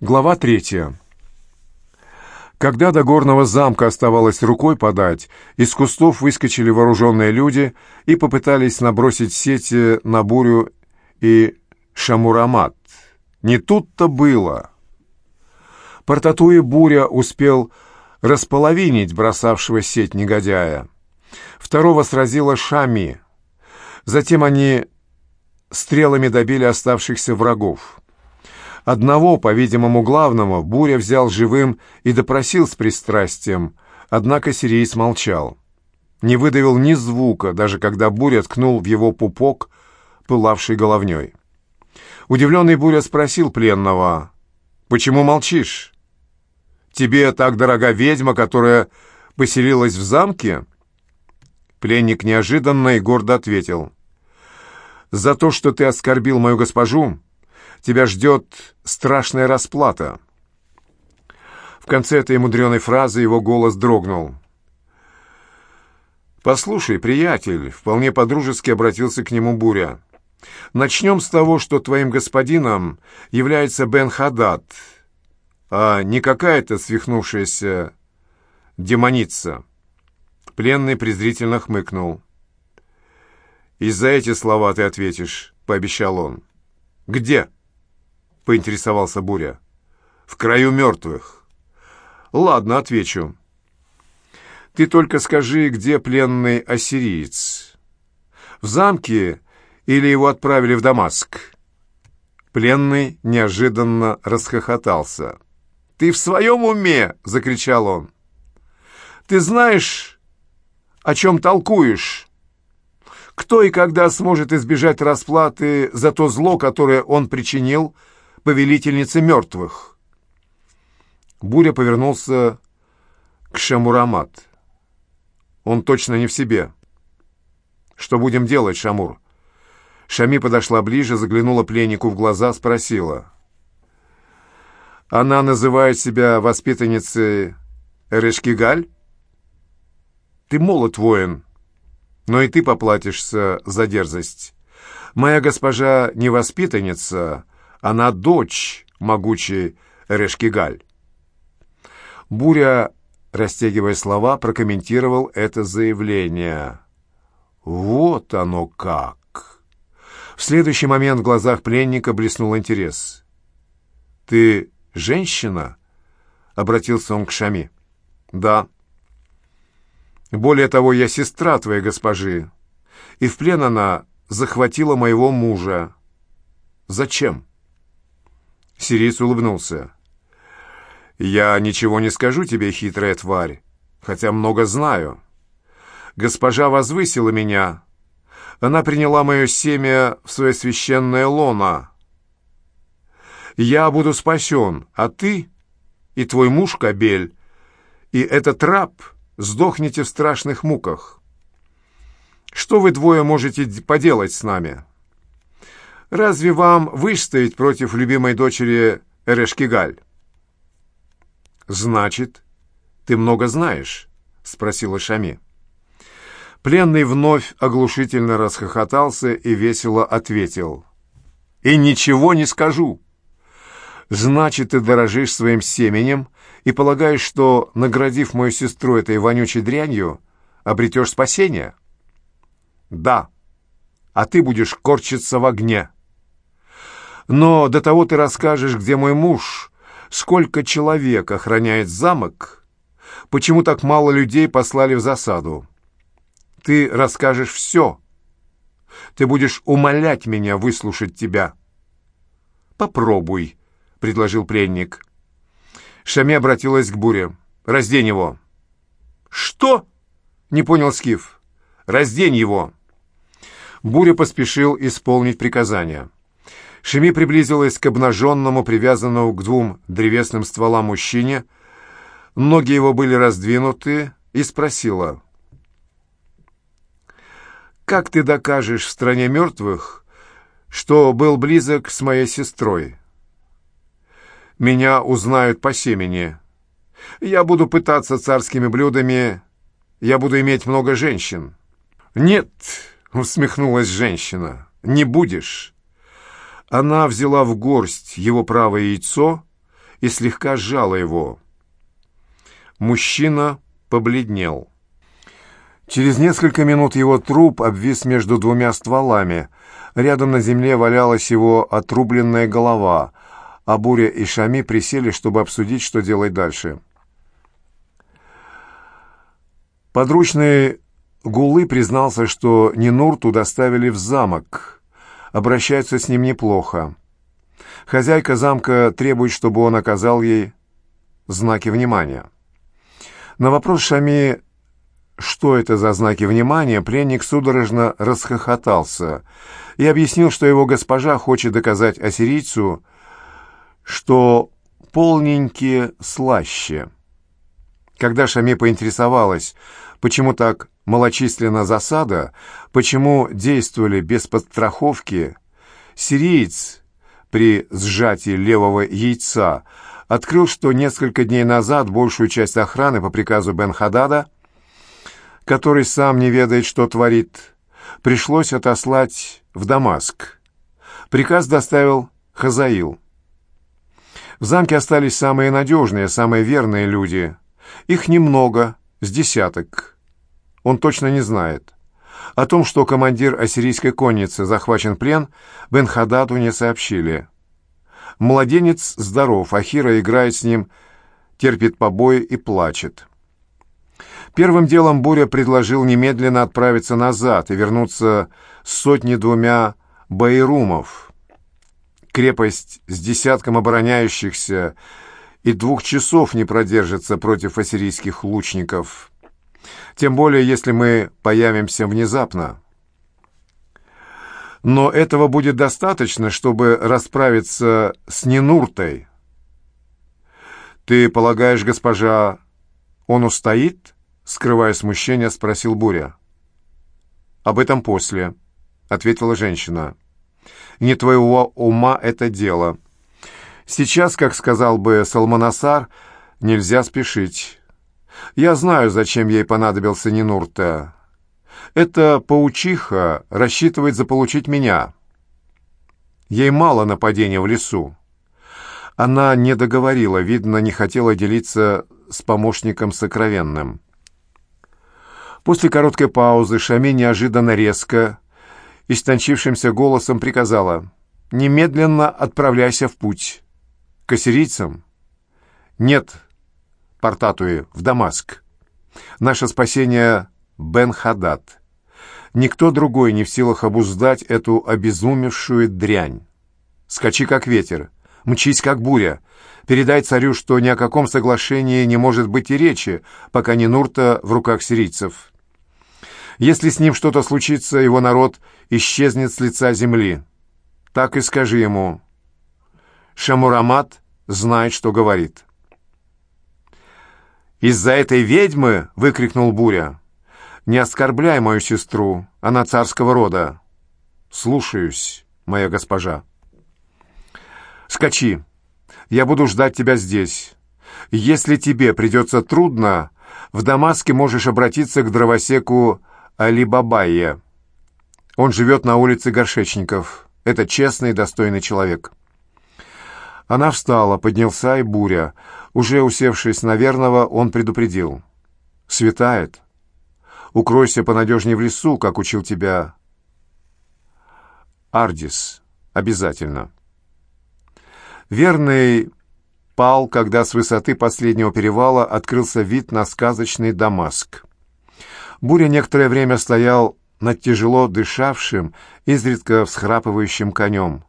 Глава третья. Когда до горного замка оставалось рукой подать, из кустов выскочили вооруженные люди и попытались набросить сети на бурю и шамурамат. Не тут-то было. Портатуя буря успел располовинить бросавшего сеть негодяя. Второго сразила Шами. Затем они стрелами добили оставшихся врагов. Одного, по-видимому, главного, Буря взял живым и допросил с пристрастием, однако сириец молчал. Не выдавил ни звука, даже когда Буря ткнул в его пупок, пылавший головней. Удивленный Буря спросил пленного, «Почему молчишь? Тебе так дорога ведьма, которая поселилась в замке?» Пленник неожиданно и гордо ответил, «За то, что ты оскорбил мою госпожу, тебя ждет страшная расплата». В конце этой мудреной фразы его голос дрогнул. «Послушай, приятель», — вполне подружески обратился к нему Буря, «начнем с того, что твоим господином является Бен Хадад, а не какая-то свихнувшаяся демоница». Пленный презрительно хмыкнул. «И за эти слова ты ответишь», — пообещал он. «Где?» Поинтересовался Буря. «В краю мертвых». «Ладно, отвечу. Ты только скажи, где пленный ассириец? В замке или его отправили в Дамаск?» Пленный неожиданно расхохотался. «Ты в своем уме?» — закричал он. «Ты знаешь, о чем толкуешь?» Кто и когда сможет избежать расплаты за то зло, которое он причинил повелительницы мертвых. Буря повернулся к Шамурамат. Он точно не в себе. «Что будем делать, Шамур?» Шами подошла ближе, заглянула пленнику в глаза, спросила. «Она называет себя воспитанницей Эрешкигаль?» «Ты молод, воин, но и ты поплатишься за дерзость. Моя госпожа не воспитанница, она дочь могучей Решкигаль. Буря, растягивая слова, прокомментировал это заявление. «Вот оно как!» В следующий момент в глазах пленника блеснул интерес. «Ты женщина?» — обратился он к Шами. «Да». «Более того, я сестра твоей госпожи, и в плен она захватила моего мужа. Зачем?» Сириец улыбнулся. «Я ничего не скажу тебе, хитрая тварь, хотя много знаю. Госпожа возвысила меня. Она приняла мое семя в свое священное лоно. Я буду спасен, а ты и твой муж Кабель, и этот раб сдохнете в страшных муках. Что вы двое можете поделать с нами?» Разве вам выстоять против любимой дочери Эрешкигаль?» «Значит, ты много знаешь?» — спросила Шами. Пленный вновь оглушительно расхохотался и весело ответил. «И ничего не скажу!» «Значит, ты дорожишь своим семенем и полагаешь, что, наградив мою сестру этой вонючей дрянью, обретешь спасение?» «Да, а ты будешь корчиться в огне!» Но до того ты расскажешь, где мой муж, сколько человек охраняет замок, почему так мало людей послали в засаду. Ты расскажешь все. Ты будешь умолять меня выслушать тебя. «Попробуй», — предложил пленник. Шами обратилась к Буре. «Раздень его». «Что?» — не понял Скиф. «Раздень его». Буря поспешил исполнить приказание. Шеми приблизилась к обнаженному, привязанному к двум древесным стволам мужчине. Ноги его были раздвинуты, и спросила. «Как ты докажешь в стране мертвых, что был близок с моей сестрой?» «Меня узнают по семени. Я буду пытаться царскими блюдами, я буду иметь много женщин». «Нет», — усмехнулась женщина, — «не будешь». Она взяла в горсть его правое яйцо и слегка сжала его. Мужчина побледнел. Через несколько минут его труп обвис между двумя стволами. Рядом на земле валялась его отрубленная голова, а Буря и Шами присели, чтобы обсудить, что делать дальше. Подручный Гулы признался, что Нинурту доставили в замок. Обращаются с ним неплохо. Хозяйка замка требует, чтобы он оказал ей знаки внимания. На вопрос Шами, что это за знаки внимания, пленник судорожно расхохотался и объяснил, что его госпожа хочет доказать ассирийцу, что полненькие слаще. Когда Шами поинтересовалась, почему так малочисленна засада, почему действовали без подстраховки, сириец при сжатии левого яйца – открыл, что несколько дней назад большую часть охраны по приказу Бен-Хадада, который сам не ведает, что творит, пришлось отослать в Дамаск. Приказ доставил Хазаил. В замке остались самые надежные, самые верные люди. Их немного, с десяток. Он точно не знает. О том, что командир ассирийской конницы захвачен плен, Бен-Хададу не сообщили. Младенец здоров, Ахира играет с ним, терпит побои и плачет. Первым делом Буря предложил немедленно отправиться назад и вернуться с сотней-двумя байрумов. Крепость с десятком обороняющихся и двух часов не продержится против ассирийских лучников. Тем более, если мы появимся внезапно. Но этого будет достаточно, чтобы расправиться с Нинуртой. «Ты полагаешь, госпожа, он устоит?» Скрывая смущение, спросил Буря. «Об этом после», — ответила женщина. «Не твоего ума это дело. Сейчас, как сказал бы Салманасар, нельзя спешить. Я знаю, зачем ей понадобился Нинурта. Эта паучиха рассчитывает заполучить меня. Ей мало нападения в лесу. Она не договорила, видно, не хотела делиться с помощником сокровенным. После короткой паузы Шами неожиданно резко, истончившимся голосом приказала «Немедленно отправляйся в путь». «К ассирийцам?» «Нет, Портатуи, в Дамаск. Наше спасение — Бен-Хадад. Никто другой не в силах обуздать эту обезумевшую дрянь. Скачи, как ветер, мчись, как буря. Передай царю, что ни о каком соглашении не может быть и речи, пока не Нурта в руках сирийцев. Если с ним что-то случится, его народ исчезнет с лица земли. Так и скажи ему. Шамурамат знает, что говорит. «Из-за этой ведьмы!» — выкрикнул Буря. Не оскорбляй мою сестру, она царского рода. Слушаюсь, моя госпожа. Скачи. Я буду ждать тебя здесь. Если тебе придется трудно, в Дамаске можешь обратиться к дровосеку Алибабайе. Он живет на улице Горшечников. Это честный и достойный человек. Она встала, поднялся и буря. Уже усевшись на верного, он предупредил. «Светает. Укройся понадежнее в лесу, как учил тебя Ардис. Обязательно. Верный пал, когда с высоты последнего перевала открылся вид на сказочный Дамаск. Буря некоторое время стоял над тяжело дышавшим, изредка всхрапывающим конем.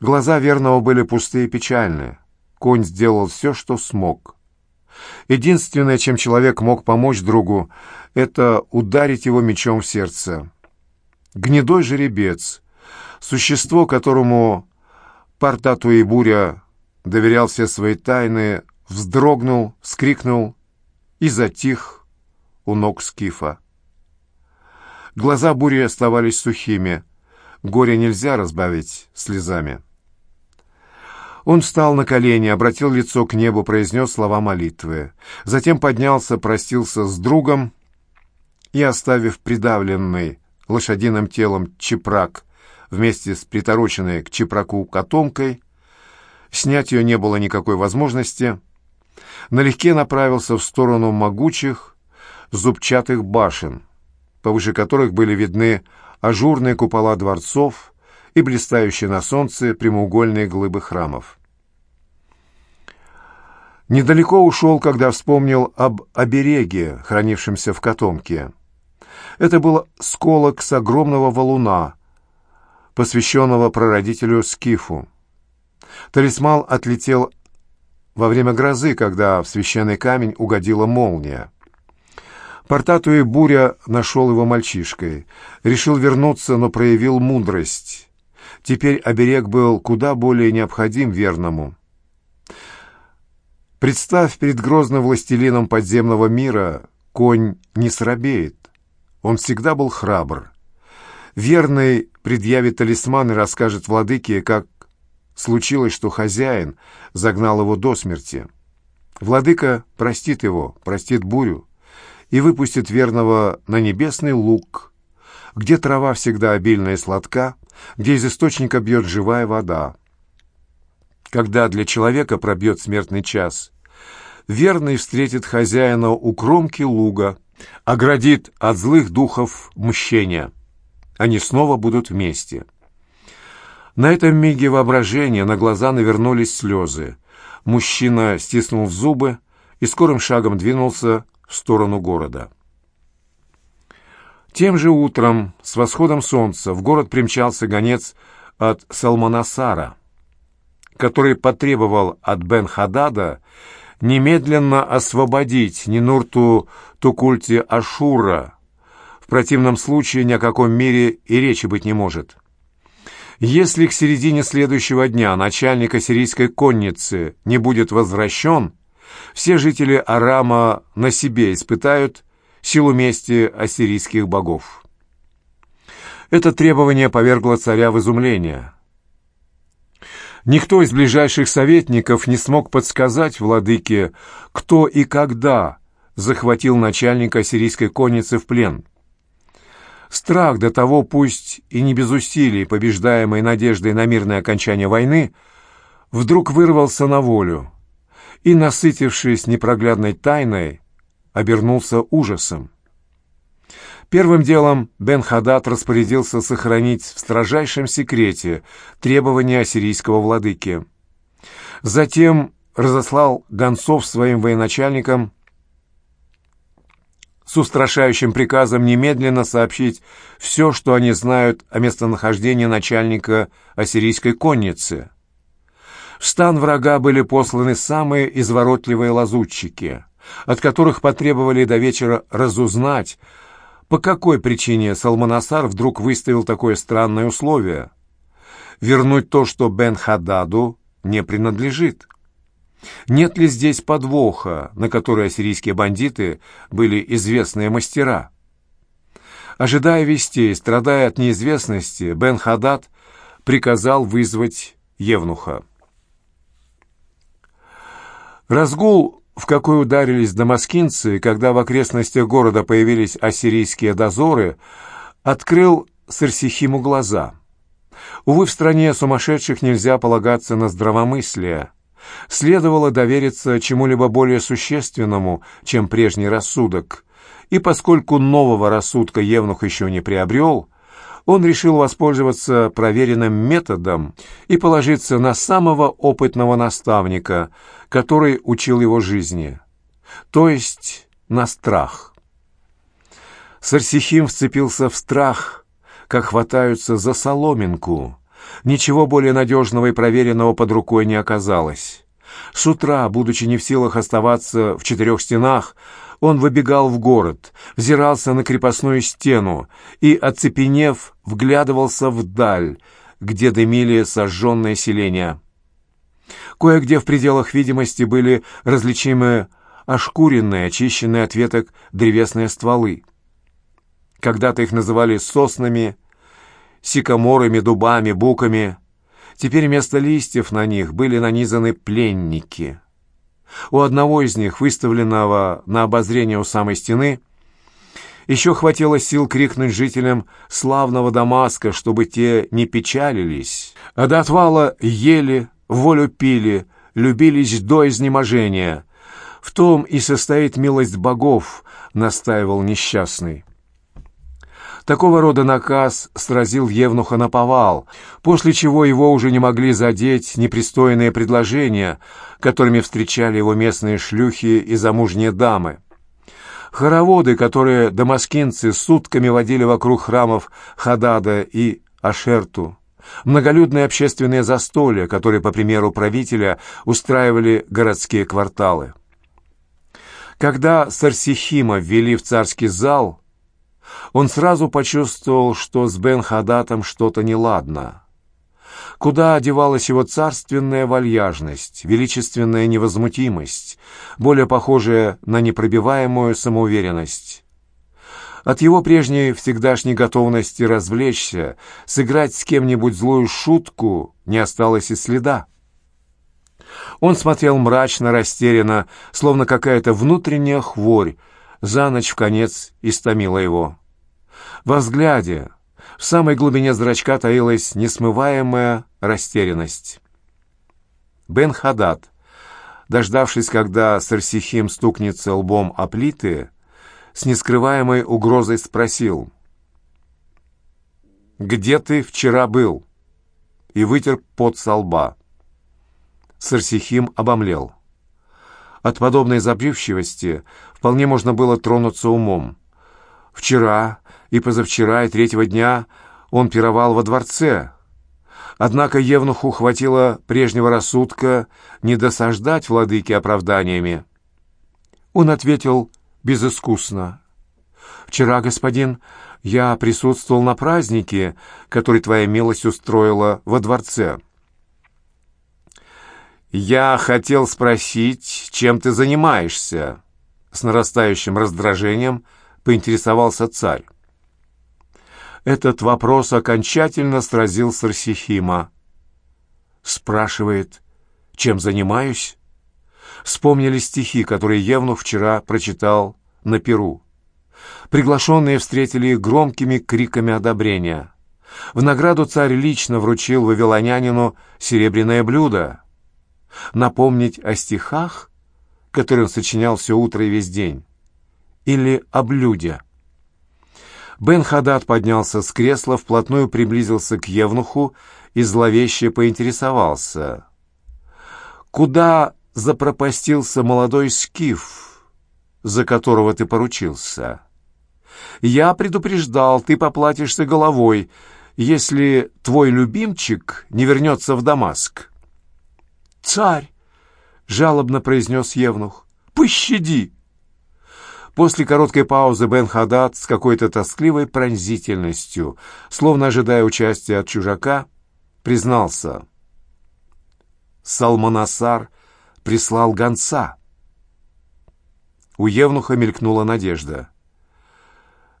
Глаза верного были пустые и печальные. Конь сделал все, что смог. Единственное, чем человек мог помочь другу, это ударить его мечом в сердце. Гнедой жеребец, существо, которому Партату и Буря доверял все свои тайны, вздрогнул, вскрикнул и затих у ног Скифа. Глаза Бури оставались сухими. Горе нельзя разбавить слезами. Он встал на колени, обратил лицо к небу, произнес слова молитвы. Затем поднялся, простился с другом и, оставив придавленный лошадиным телом чепрак вместе с притороченной к чепраку котомкой, снять ее не было никакой возможности, налегке направился в сторону могучих зубчатых башен, повыше которых были видны ажурные купола дворцов и блистающие на солнце прямоугольные глыбы храмов. Недалеко ушел, когда вспомнил об обереге, хранившемся в котомке. Это был сколок с огромного валуна, посвященного прародителю Скифу. Талисман отлетел во время грозы, когда в священный камень угодила молния. Портатуя буря нашел его мальчишкой. Решил вернуться, но проявил мудрость. Теперь оберег был куда более необходим верному. Представь перед грозным властелином подземного мира, конь не срабеет. Он всегда был храбр. Верный предъявит талисман и расскажет владыке, как случилось, что хозяин загнал его до смерти. Владыка простит его, простит бурю и выпустит верного на небесный луг, где трава всегда обильная и сладка, где из источника бьет живая вода. Когда для человека пробьет смертный час, верный встретит хозяина у кромки луга, оградит от злых духов мщения. Они снова будут вместе. На этом миге воображения на глаза навернулись слезы. Мужчина стиснул зубы и скорым шагом двинулся в сторону города. Тем же утром, с восходом солнца, в город примчался гонец от Салманасара, который потребовал от Бен-Хадада немедленно освободить Нинурту Тукульти Ашура. В противном случае ни о каком мире и речи быть не может. Если к середине следующего дня начальник ассирийской конницы не будет возвращен, все жители Арама на себе испытают силу мести ассирийских богов. Это требование повергло царя в изумление. Никто из ближайших советников не смог подсказать владыке, кто и когда захватил начальника ассирийской конницы в плен. Страх до того, пусть и не без усилий, побеждаемой надеждой на мирное окончание войны, вдруг вырвался на волю и, насытившись непроглядной тайной, обернулся ужасом. Первым делом Бен-Хадад распорядился сохранить в строжайшем секрете требования ассирийского владыки. Затем разослал гонцов своим военачальникам с устрашающим приказом немедленно сообщить все, что они знают о местонахождении начальника ассирийской конницы. В стан врага были посланы самые изворотливые лазутчики, от которых потребовали до вечера разузнать, по какой причине Салманасар вдруг выставил такое странное условие — вернуть то, что Бен-Хададу не принадлежит. Нет ли здесь подвоха, на который ассирийские бандиты были известные мастера? Ожидая вестей, страдая от неизвестности, Бен-Хадад приказал вызвать Евнуха. Разгул, в какой ударились дамаскинцы, когда в окрестностях города появились ассирийские дозоры, открыл Сарсихиму глаза. Увы, в стране сумасшедших нельзя полагаться на здравомыслие. Следовало довериться чему-либо более существенному, чем прежний рассудок, и поскольку нового рассудка Евнух еще не приобрел, он решил воспользоваться проверенным методом и положиться на самого опытного наставника, который учил его жизни, то есть на страх. Сарсихим вцепился в страх, как хватаются за соломинку. Ничего более надежного и проверенного под рукой не оказалось. С утра, будучи не в силах оставаться в четырех стенах, он выбегал в город, взирался на крепостную стену и, оцепенев, вглядывался вдаль, где дымили сожженные селения. Кое-где в пределах видимости были различимы ошкуренные, очищенные от веток древесные стволы. Когда-то их называли соснами, сикаморами, дубами, буками. Теперь вместо листьев на них были нанизаны пленники — у одного из них, выставленного на обозрение у самой стены, еще хватило сил крикнуть жителям славного Дамаска, чтобы те не печалились, а до отвала ели, волю пили, любились до изнеможения. В том и состоит милость богов, настаивал несчастный. Такого рода наказ сразил Евнуха на повал, после чего его уже не могли задеть непристойные предложения, которыми встречали его местные шлюхи и замужние дамы. Хороводы, которые дамаскинцы сутками водили вокруг храмов Хадада и Ашерту, многолюдные общественные застолья, которые, по примеру правителя, устраивали городские кварталы. Когда Сарсихима ввели в царский зал, он сразу почувствовал, что с Бен Хадатом что-то неладно. Куда одевалась его царственная вальяжность, величественная невозмутимость, более похожая на непробиваемую самоуверенность? От его прежней всегдашней готовности развлечься, сыграть с кем-нибудь злую шутку не осталось и следа. Он смотрел мрачно, растерянно, словно какая-то внутренняя хворь, за ночь в конец истомила его. Во взгляде, в самой глубине зрачка таилась несмываемая растерянность. Бен Хадад, дождавшись, когда Сарсихим стукнется лбом о плиты, с нескрываемой угрозой спросил. «Где ты вчера был?» и вытер пот со лба. Сарсихим обомлел. От подобной забывчивости вполне можно было тронуться умом. Вчера и позавчера и третьего дня он пировал во дворце. Однако Евнуху хватило прежнего рассудка не досаждать владыке оправданиями. Он ответил безыскусно. «Вчера, господин, я присутствовал на празднике, который твоя милость устроила во дворце». «Я хотел спросить, чем ты занимаешься?» С нарастающим раздражением поинтересовался царь. Этот вопрос окончательно сразил Сарсихима. Спрашивает, чем занимаюсь? Вспомнили стихи, которые Евнух вчера прочитал на Перу. Приглашенные встретили их громкими криками одобрения. В награду царь лично вручил вавилонянину серебряное блюдо — Напомнить о стихах, которые он сочинял все утро и весь день? Или о блюде? Бен Хадад поднялся с кресла, вплотную приблизился к Евнуху и зловеще поинтересовался. «Куда запропастился молодой скиф, за которого ты поручился?» «Я предупреждал, ты поплатишься головой, если твой любимчик не вернется в Дамаск». «Царь!» — жалобно произнес Евнух. «Пощади!» После короткой паузы Бен Хадад с какой-то тоскливой пронзительностью, словно ожидая участия от чужака, признался. Салманасар прислал гонца. У Евнуха мелькнула надежда.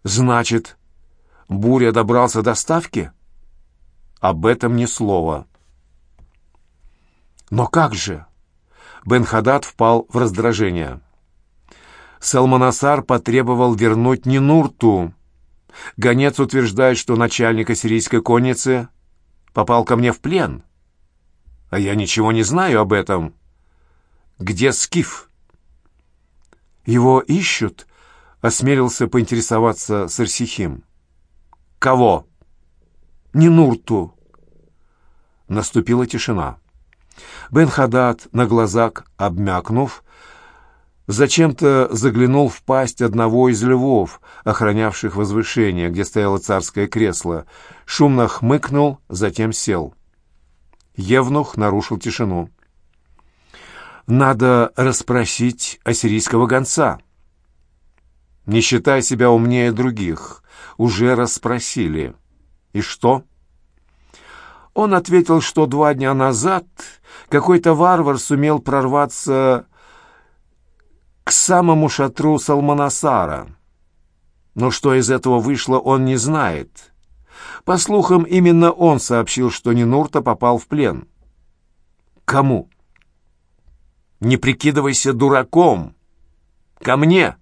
«Значит, Буря добрался до ставки?» «Об этом ни слова». Но как же? Бен Хадад впал в раздражение. Салманасар потребовал вернуть Нинурту. Гонец утверждает, что начальник ассирийской конницы попал ко мне в плен. А я ничего не знаю об этом. Где Скиф? Его ищут, осмелился поинтересоваться Сарсихим. Кого? Нинурту. Наступила тишина. Бен Хадад, на глазах обмякнув, зачем-то заглянул в пасть одного из львов, охранявших возвышение, где стояло царское кресло, шумно хмыкнул, затем сел. Евнух нарушил тишину. «Надо расспросить ассирийского гонца». «Не считай себя умнее других. Уже расспросили». «И что?» Он ответил, что два дня назад какой-то варвар сумел прорваться к самому шатру Салманасара. Но что из этого вышло, он не знает. По слухам, именно он сообщил, что Нинурта попал в плен. Кому? Не прикидывайся дураком. Ко мне,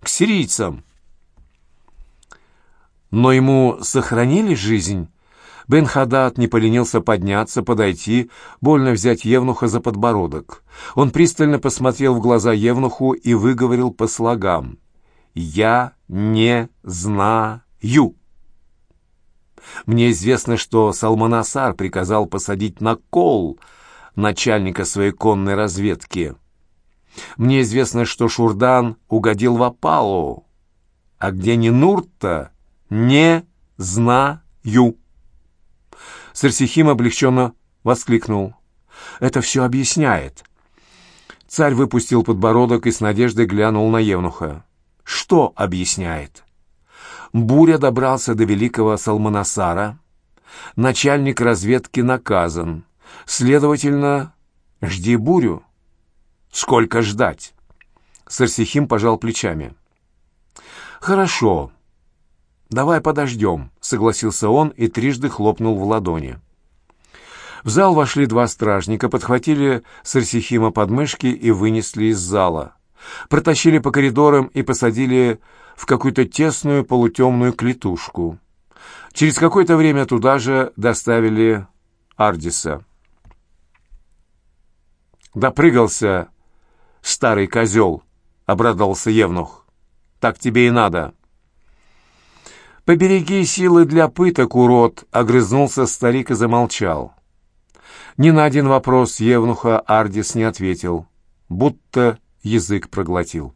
к сирийцам. Но ему сохранили жизнь, Бен Хадад не поленился подняться, подойти, больно взять Евнуха за подбородок. Он пристально посмотрел в глаза Евнуху и выговорил по слогам. «Я не знаю». Мне известно, что Салманасар приказал посадить на кол начальника своей конной разведки. Мне известно, что Шурдан угодил в опалу, а где не Нурта, не знаю. Сарсихим облегченно воскликнул. «Это все объясняет». Царь выпустил подбородок и с надеждой глянул на Евнуха. «Что объясняет?» Буря добрался до великого Салманасара. Начальник разведки наказан. Следовательно, жди бурю. Сколько ждать? Сарсихим пожал плечами. Хорошо. Давай подождем, согласился он и трижды хлопнул в ладони. В зал вошли два стражника, подхватили Сарсихима под мышки и вынесли из зала. Протащили по коридорам и посадили в какую-то тесную полутемную клетушку. Через какое-то время туда же доставили Ардиса. «Допрыгался, старый козел!» — обрадовался Евнух. «Так тебе и надо!» «Побереги силы для пыток, урод!» — огрызнулся старик и замолчал. Ни на один вопрос Евнуха Ардис не ответил, будто язык проглотил.